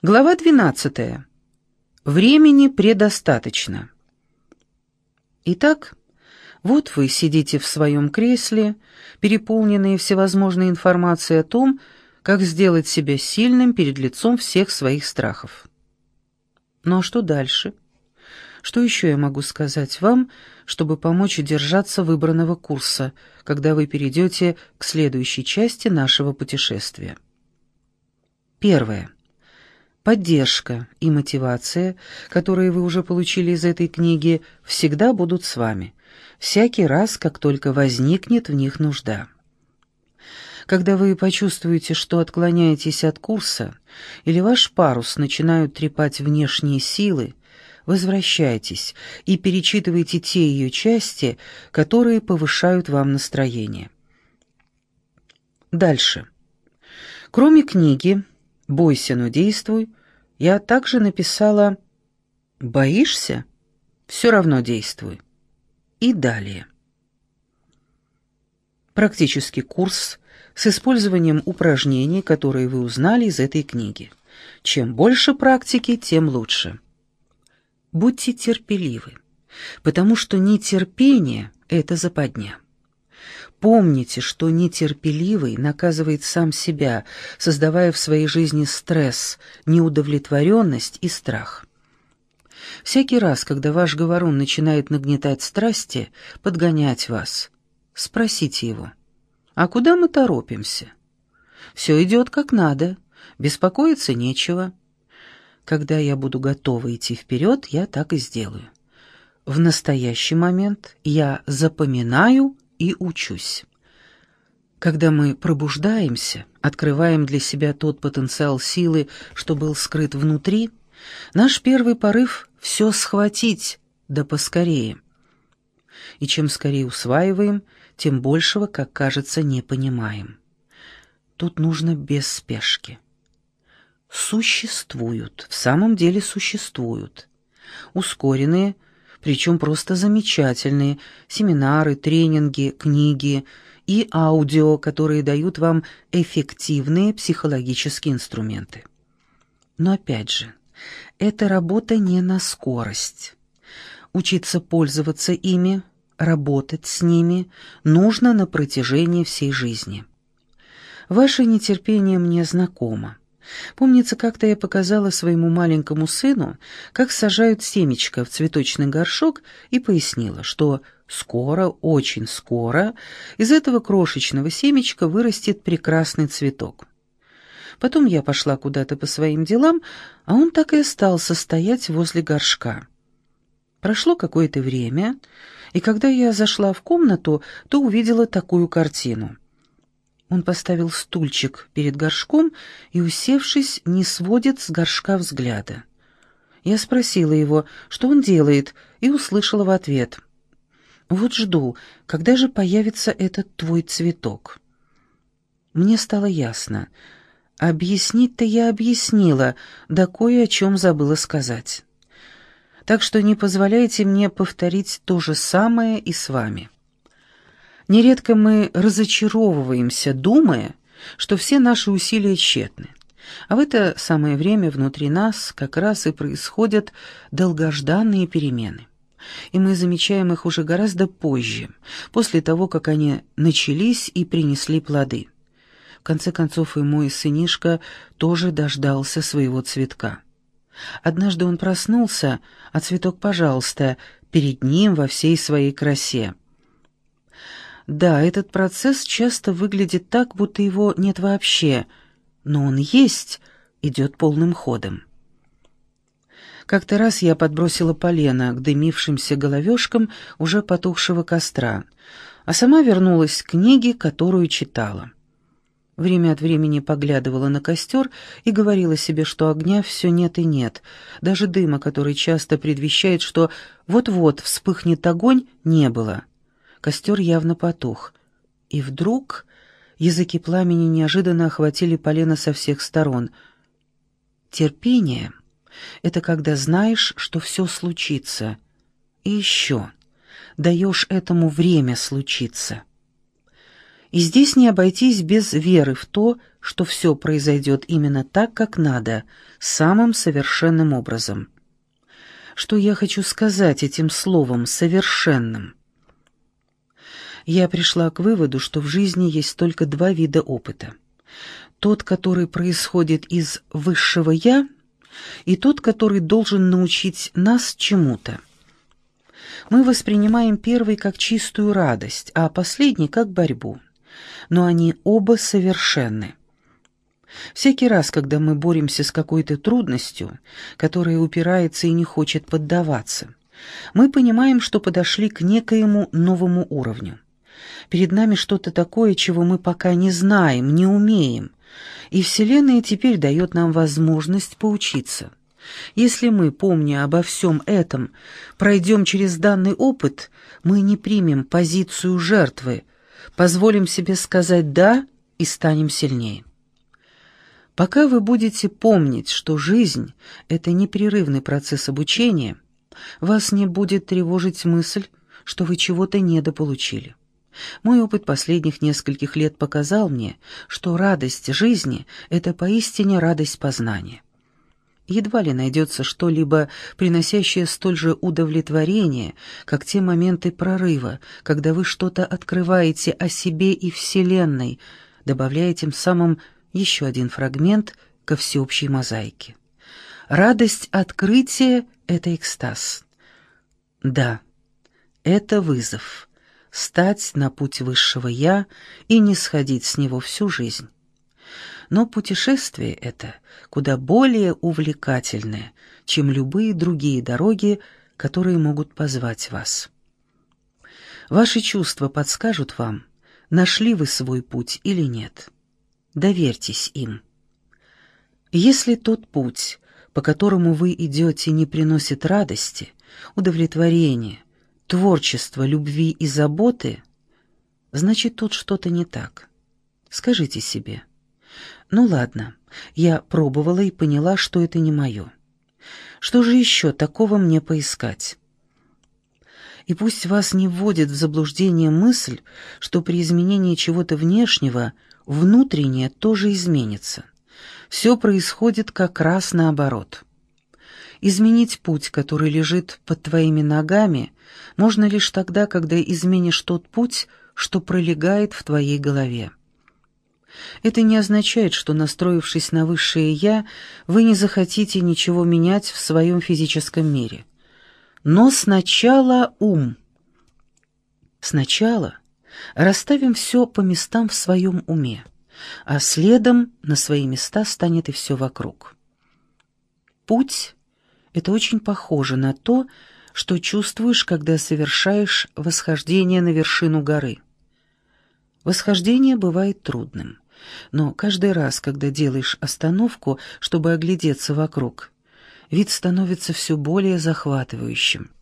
Глава 12. Времени предостаточно. Итак, вот вы сидите в своем кресле, переполненные всевозможной информацией о том, как сделать себя сильным перед лицом всех своих страхов. Ну а что дальше? Что еще я могу сказать вам, чтобы помочь держаться выбранного курса, когда вы перейдете к следующей части нашего путешествия? Первое. Поддержка и мотивация, которые вы уже получили из этой книги, всегда будут с вами, всякий раз, как только возникнет в них нужда. Когда вы почувствуете, что отклоняетесь от курса, или ваш парус начинают трепать внешние силы, возвращайтесь и перечитывайте те ее части, которые повышают вам настроение. Дальше. Кроме книги «Бойся, но действуй», я также написала «Боишься? Все равно действуй». И далее. Практический курс с использованием упражнений, которые вы узнали из этой книги. Чем больше практики, тем лучше. Будьте терпеливы, потому что нетерпение — это западня. Помните, что нетерпеливый наказывает сам себя, создавая в своей жизни стресс, неудовлетворенность и страх. Всякий раз, когда ваш говорун начинает нагнетать страсти, подгонять вас, спросите его, «А куда мы торопимся?» «Все идет как надо, беспокоиться нечего». Когда я буду готова идти вперед, я так и сделаю. В настоящий момент я запоминаю и учусь. Когда мы пробуждаемся, открываем для себя тот потенциал силы, что был скрыт внутри, наш первый порыв — все схватить, да поскорее. И чем скорее усваиваем, тем большего, как кажется, не понимаем. Тут нужно без спешки. Существуют, в самом деле существуют. Ускоренные — причем просто замечательные, семинары, тренинги, книги и аудио, которые дают вам эффективные психологические инструменты. Но опять же, эта работа не на скорость. Учиться пользоваться ими, работать с ними нужно на протяжении всей жизни. Ваше нетерпение мне знакомо. Помнится, как-то я показала своему маленькому сыну, как сажают семечко в цветочный горшок, и пояснила, что скоро, очень скоро, из этого крошечного семечка вырастет прекрасный цветок. Потом я пошла куда-то по своим делам, а он так и остался стоять возле горшка. Прошло какое-то время, и когда я зашла в комнату, то увидела такую картину — он поставил стульчик перед горшком и, усевшись, не сводит с горшка взгляда. Я спросила его, что он делает, и услышала в ответ. «Вот жду, когда же появится этот твой цветок?» Мне стало ясно. Объяснить-то я объяснила, да кое о чем забыла сказать. Так что не позволяйте мне повторить то же самое и с вами. Нередко мы разочаровываемся, думая, что все наши усилия тщетны. А в это самое время внутри нас как раз и происходят долгожданные перемены. И мы замечаем их уже гораздо позже, после того, как они начались и принесли плоды. В конце концов, и мой сынишка тоже дождался своего цветка. Однажды он проснулся, а цветок, пожалуйста, перед ним во всей своей красе. Да, этот процесс часто выглядит так, будто его нет вообще, но он есть, идет полным ходом. Как-то раз я подбросила полено к дымившимся головешкам уже потухшего костра, а сама вернулась к книге, которую читала. Время от времени поглядывала на костер и говорила себе, что огня все нет и нет. Даже дыма, который часто предвещает, что вот-вот вспыхнет огонь, не было. Костер явно потух. И вдруг языки пламени неожиданно охватили полено со всех сторон. Терпение — это когда знаешь, что все случится. И еще даешь этому время случиться. И здесь не обойтись без веры в то, что все произойдет именно так, как надо, самым совершенным образом. Что я хочу сказать этим словом «совершенным»? Я пришла к выводу, что в жизни есть только два вида опыта. Тот, который происходит из высшего «я», и тот, который должен научить нас чему-то. Мы воспринимаем первый как чистую радость, а последний как борьбу. Но они оба совершенны. Всякий раз, когда мы боремся с какой-то трудностью, которая упирается и не хочет поддаваться, мы понимаем, что подошли к некоему новому уровню. Перед нами что-то такое, чего мы пока не знаем, не умеем, и Вселенная теперь дает нам возможность поучиться. Если мы, помня обо всем этом, пройдем через данный опыт, мы не примем позицию жертвы, позволим себе сказать «да» и станем сильнее. Пока вы будете помнить, что жизнь — это непрерывный процесс обучения, вас не будет тревожить мысль, что вы чего-то недополучили. Мой опыт последних нескольких лет показал мне, что радость жизни — это поистине радость познания. Едва ли найдется что-либо, приносящее столь же удовлетворение, как те моменты прорыва, когда вы что-то открываете о себе и Вселенной, добавляя тем самым еще один фрагмент ко всеобщей мозаике. Радость открытия — это экстаз. Да, это вызов стать на путь высшего «я» и не сходить с него всю жизнь. Но путешествие это куда более увлекательное, чем любые другие дороги, которые могут позвать вас. Ваши чувства подскажут вам, нашли вы свой путь или нет. Доверьтесь им. Если тот путь, по которому вы идете, не приносит радости, удовлетворения, творчества, любви и заботы, значит, тут что-то не так. Скажите себе. Ну ладно, я пробовала и поняла, что это не мое. Что же еще такого мне поискать? И пусть вас не вводит в заблуждение мысль, что при изменении чего-то внешнего внутреннее тоже изменится. Все происходит как раз наоборот. Изменить путь, который лежит под твоими ногами, можно лишь тогда, когда изменишь тот путь, что пролегает в твоей голове. Это не означает, что, настроившись на высшее «я», вы не захотите ничего менять в своем физическом мире. Но сначала ум. Сначала расставим все по местам в своем уме, а следом на свои места станет и все вокруг. Путь это очень похоже на то, что чувствуешь, когда совершаешь восхождение на вершину горы. Восхождение бывает трудным, но каждый раз, когда делаешь остановку, чтобы оглядеться вокруг, вид становится все более захватывающим.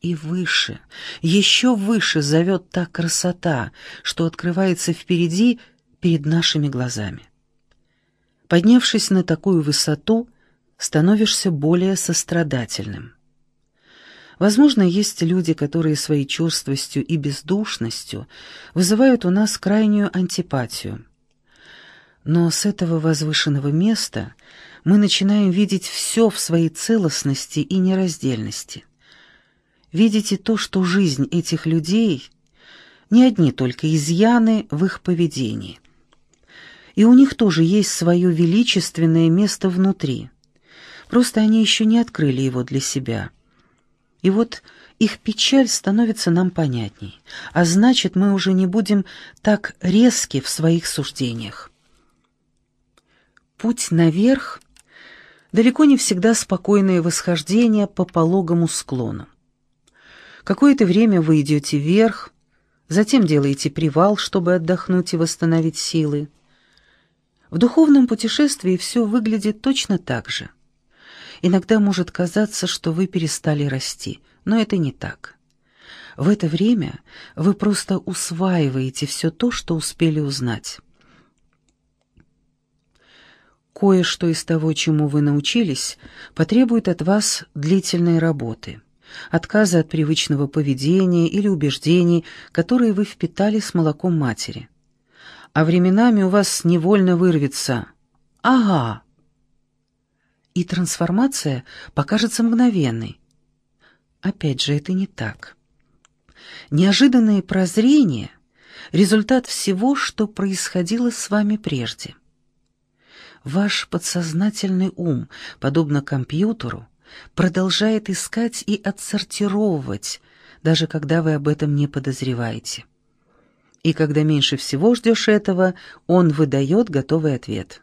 И выше, еще выше зовет та красота, что открывается впереди перед нашими глазами. Поднявшись на такую высоту, становишься более сострадательным. Возможно, есть люди, которые своей черствостью и бездушностью вызывают у нас крайнюю антипатию. Но с этого возвышенного места мы начинаем видеть все в своей целостности и нераздельности. Видите то, что жизнь этих людей — не одни только изъяны в их поведении. И у них тоже есть свое величественное место внутри — Просто они еще не открыли его для себя. И вот их печаль становится нам понятней, а значит, мы уже не будем так резки в своих суждениях. Путь наверх — далеко не всегда спокойное восхождение по пологому склону. Какое-то время вы идете вверх, затем делаете привал, чтобы отдохнуть и восстановить силы. В духовном путешествии все выглядит точно так же — Иногда может казаться, что вы перестали расти, но это не так. В это время вы просто усваиваете все то, что успели узнать. Кое-что из того, чему вы научились, потребует от вас длительной работы, отказа от привычного поведения или убеждений, которые вы впитали с молоком матери. а временами у вас невольно вырвется «Ага». И трансформация покажется мгновенной. Опять же, это не так. Неожиданные прозрения — результат всего, что происходило с вами прежде. Ваш подсознательный ум, подобно компьютеру, продолжает искать и отсортировывать, даже когда вы об этом не подозреваете. И когда меньше всего ждешь этого, он выдает готовый ответ.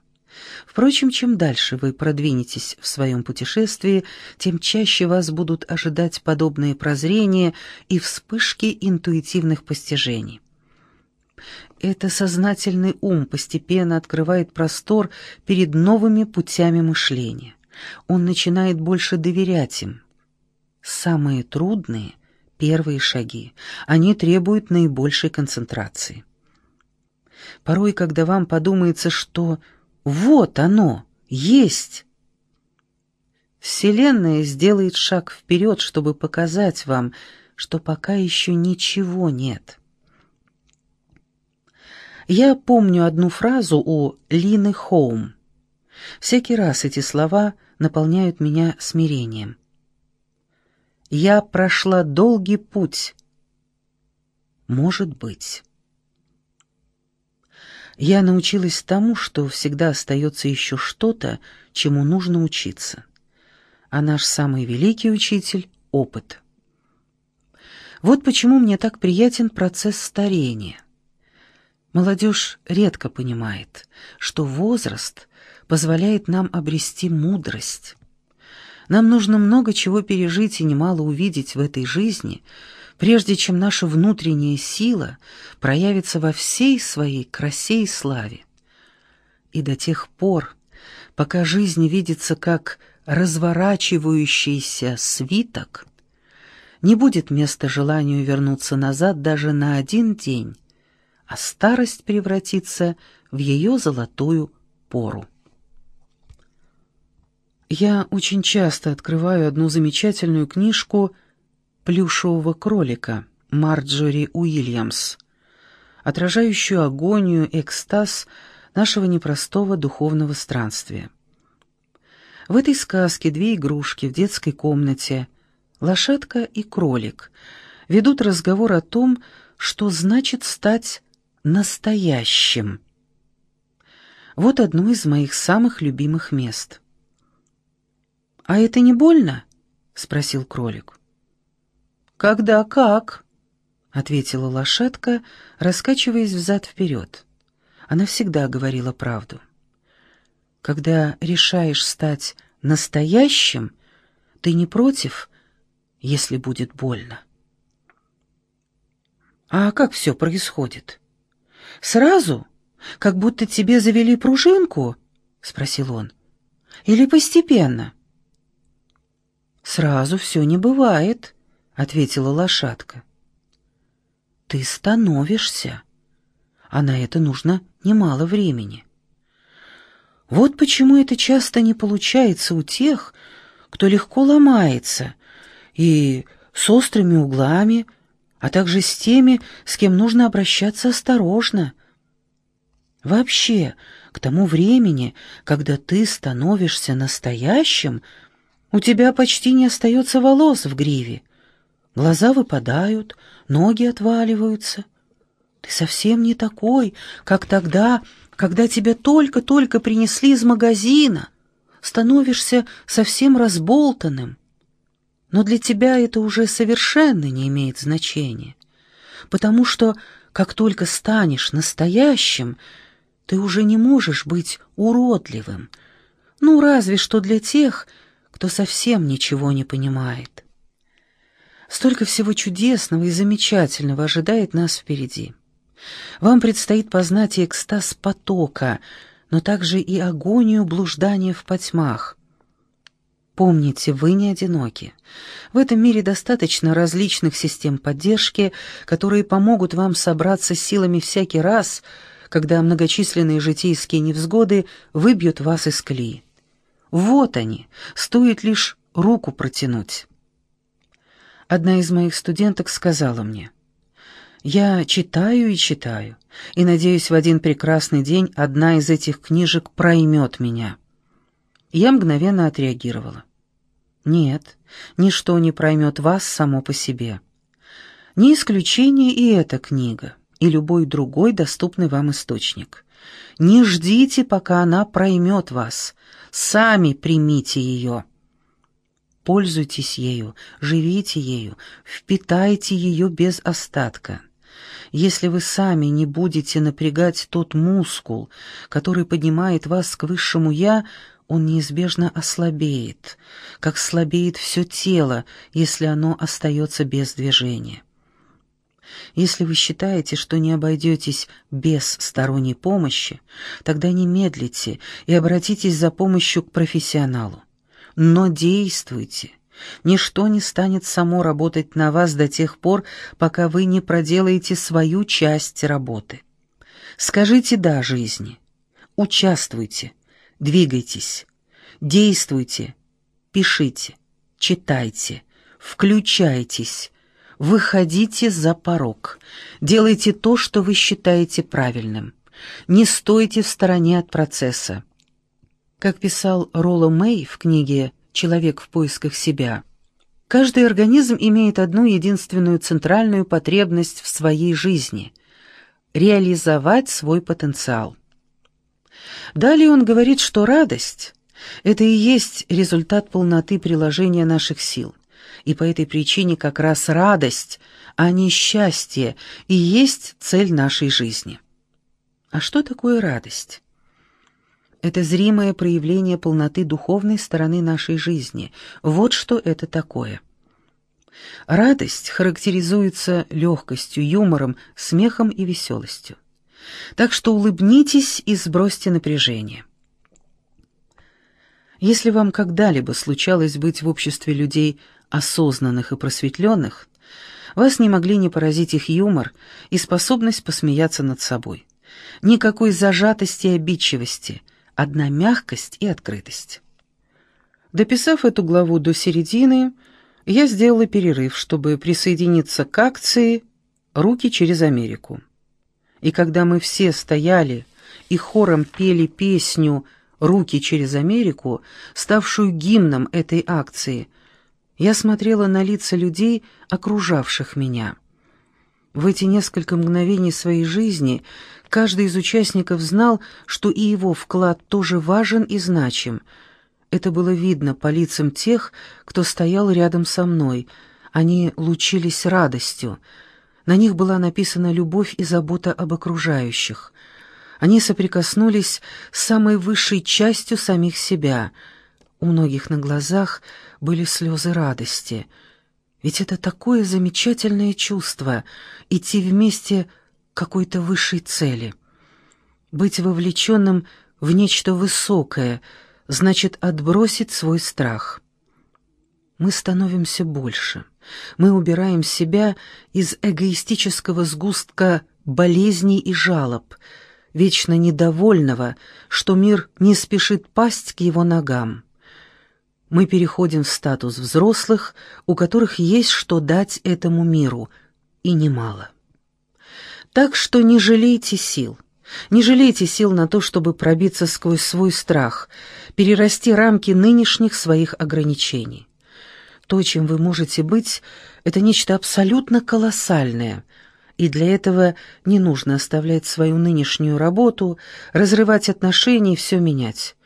Впрочем, чем дальше вы продвинетесь в своем путешествии, тем чаще вас будут ожидать подобные прозрения и вспышки интуитивных постижений. Это сознательный ум постепенно открывает простор перед новыми путями мышления. Он начинает больше доверять им. Самые трудные — первые шаги. Они требуют наибольшей концентрации. Порой, когда вам подумается, что «вот оно, есть», Вселенная сделает шаг вперед, чтобы показать вам, что пока еще ничего нет. Я помню одну фразу у Лины Хоум. Всякий раз эти слова наполняют меня смирением. «Я прошла долгий путь. Может быть». Я научилась тому, что всегда остается еще что-то, чему нужно учиться. А наш самый великий учитель — опыт. Вот почему мне так приятен процесс старения. Молодежь редко понимает, что возраст позволяет нам обрести мудрость. Нам нужно много чего пережить и немало увидеть в этой жизни, прежде чем наша внутренняя сила проявится во всей своей красе и славе. И до тех пор, пока жизнь видится как разворачивающийся свиток, не будет места желанию вернуться назад даже на один день, а старость превратится в ее золотую пору. Я очень часто открываю одну замечательную книжку «Плюшевого кролика» Марджори Уильямс, отражающую агонию, экстаз нашего непростого духовного странствия. В этой сказке две игрушки в детской комнате, лошадка и кролик, ведут разговор о том, что значит стать настоящим. Вот одно из моих самых любимых мест. «А это не больно?» — спросил кролик. «Когда как?» — ответила лошадка, раскачиваясь взад-вперед. Она всегда говорила правду. «Когда решаешь стать настоящим, ты не против, если будет больно?» «А как все происходит?» Сразу? Как будто тебе завели пружинку?» — спросил он. «Или постепенно?» «Сразу все не бывает», — ответила лошадка. «Ты становишься, а на это нужно немало времени. Вот почему это часто не получается у тех, кто легко ломается, и с острыми углами, а также с теми, с кем нужно обращаться осторожно. Вообще, к тому времени, когда ты становишься настоящим, у тебя почти не остается волос в гриве. Глаза выпадают, ноги отваливаются. Ты совсем не такой, как тогда, когда тебя только-только принесли из магазина. Становишься совсем разболтанным. Но для тебя это уже совершенно не имеет значения, потому что, как только станешь настоящим, ты уже не можешь быть уродливым, ну, разве что для тех, кто совсем ничего не понимает. Столько всего чудесного и замечательного ожидает нас впереди. Вам предстоит познать экстаз потока, но также и агонию блуждания в потьмах, Помните, вы не одиноки. В этом мире достаточно различных систем поддержки, которые помогут вам собраться силами всякий раз, когда многочисленные житейские невзгоды выбьют вас из колеи. Вот они, стоит лишь руку протянуть. Одна из моих студенток сказала мне, Я читаю и читаю, и надеюсь, в один прекрасный день одна из этих книжек проймет меня. Я мгновенно отреагировала. Нет, ничто не проймет вас само по себе. Не исключение и эта книга, и любой другой доступный вам источник. Не ждите, пока она проймет вас. Сами примите ее. Пользуйтесь ею, живите ею, впитайте ее без остатка. Если вы сами не будете напрягать тот мускул, который поднимает вас к высшему «я», он неизбежно ослабеет, как слабеет все тело, если оно остается без движения. Если вы считаете, что не обойдетесь без сторонней помощи, тогда не медлите и обратитесь за помощью к профессионалу. Но действуйте. Ничто не станет само работать на вас до тех пор, пока вы не проделаете свою часть работы. Скажите «да» жизни. Участвуйте, двигайтесь, действуйте, пишите, читайте, включайтесь, выходите за порог, делайте то, что вы считаете правильным. Не стойте в стороне от процесса. Как писал Ролло Мэй в книге «Человек в поисках себя», каждый организм имеет одну единственную центральную потребность в своей жизни – реализовать свой потенциал. Далее он говорит, что радость – это и есть результат полноты приложения наших сил, и по этой причине как раз радость, а не счастье, и есть цель нашей жизни. А что такое радость? Это зримое проявление полноты духовной стороны нашей жизни. Вот что это такое. Радость характеризуется легкостью, юмором, смехом и веселостью. Так что улыбнитесь и сбросьте напряжение. Если вам когда-либо случалось быть в обществе людей осознанных и просветленных, вас не могли не поразить их юмор и способность посмеяться над собой. Никакой зажатости и обидчивости – одна мягкость и открытость. Дописав эту главу до середины, я сделала перерыв, чтобы присоединиться к акции «Руки через Америку». И когда мы все стояли и хором пели песню «Руки через Америку», ставшую гимном этой акции, я смотрела на лица людей, окружавших меня. В эти несколько мгновений своей жизни Каждый из участников знал, что и его вклад тоже важен и значим. Это было видно по лицам тех, кто стоял рядом со мной. Они лучились радостью. На них была написана любовь и забота об окружающих. Они соприкоснулись с самой высшей частью самих себя. У многих на глазах были слезы радости. Ведь это такое замечательное чувство — идти вместе какой-то высшей цели. Быть вовлеченным в нечто высокое значит отбросить свой страх. Мы становимся больше. Мы убираем себя из эгоистического сгустка болезней и жалоб, вечно недовольного, что мир не спешит пасть к его ногам. Мы переходим в статус взрослых, у которых есть что дать этому миру, и немало. Так что не жалейте сил. Не жалейте сил на то, чтобы пробиться сквозь свой страх, перерасти рамки нынешних своих ограничений. То, чем вы можете быть, это нечто абсолютно колоссальное, и для этого не нужно оставлять свою нынешнюю работу, разрывать отношения и все менять.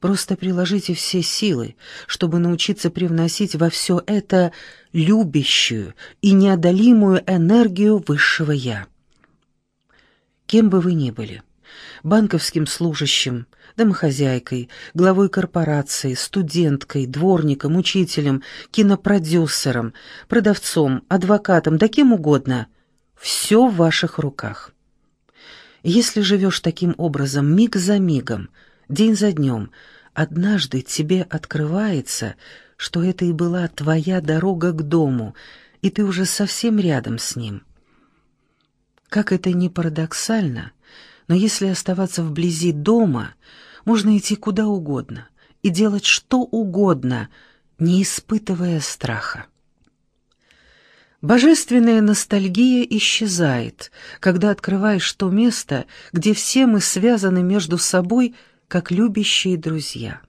Просто приложите все силы, чтобы научиться привносить во все это любящую и неодолимую энергию высшего «Я» кем бы вы ни были, банковским служащим, домохозяйкой, главой корпорации, студенткой, дворником, учителем, кинопродюсером, продавцом, адвокатом, да кем угодно, все в ваших руках. Если живешь таким образом миг за мигом, день за днем, однажды тебе открывается, что это и была твоя дорога к дому, и ты уже совсем рядом с ним. Как это ни парадоксально, но если оставаться вблизи дома, можно идти куда угодно и делать что угодно, не испытывая страха. Божественная ностальгия исчезает, когда открываешь то место, где все мы связаны между собой, как любящие друзья.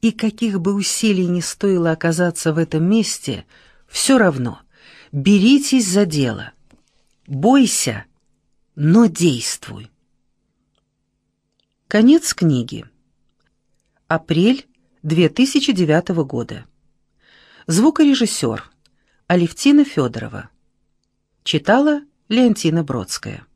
И каких бы усилий ни стоило оказаться в этом месте, все равно беритесь за дело. Бойся, но действуй. Конец книги. Апрель 2009 года. Звукорежиссер Алевтина Федорова. Читала Леонтина Бродская.